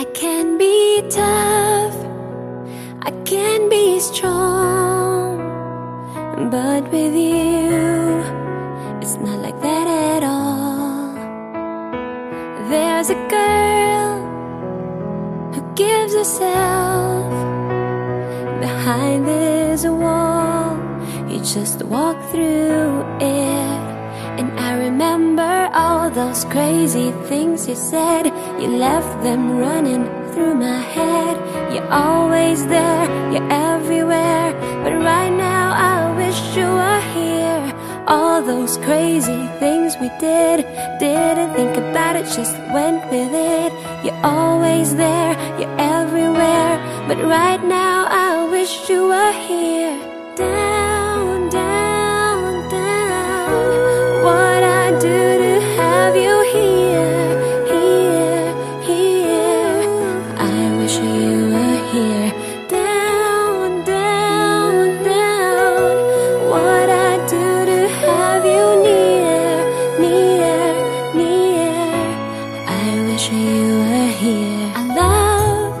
I can be tough, I can be strong, but with you, it's not like that at all. There's a girl who gives herself behind this wall. You just walk through it. All those crazy things you said. You left them running through my head. You're always there, you're everywhere. But right now, I wish you were here. All those crazy things we did. Didn't think about it, just went with it. You're always there, you're everywhere. But right now, I wish you you were here. I love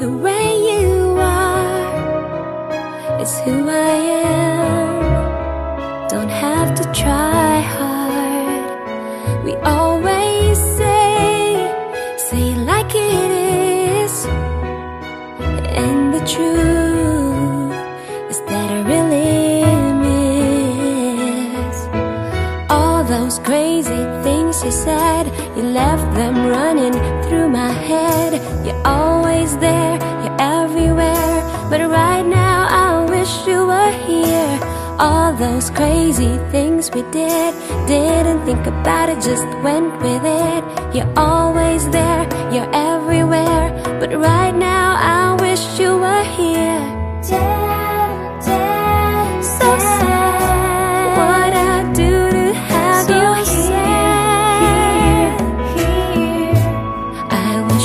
the way you are. It's who I am. Don't have to try hard. We always say, say like it is. And the truth is that I really miss all those crazy things you said. You left them running through my head. You're always there, you're everywhere. But right now, I wish you were here. All those crazy things we did, didn't think about it, just went with it. You're always there,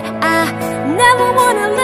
I never wanna let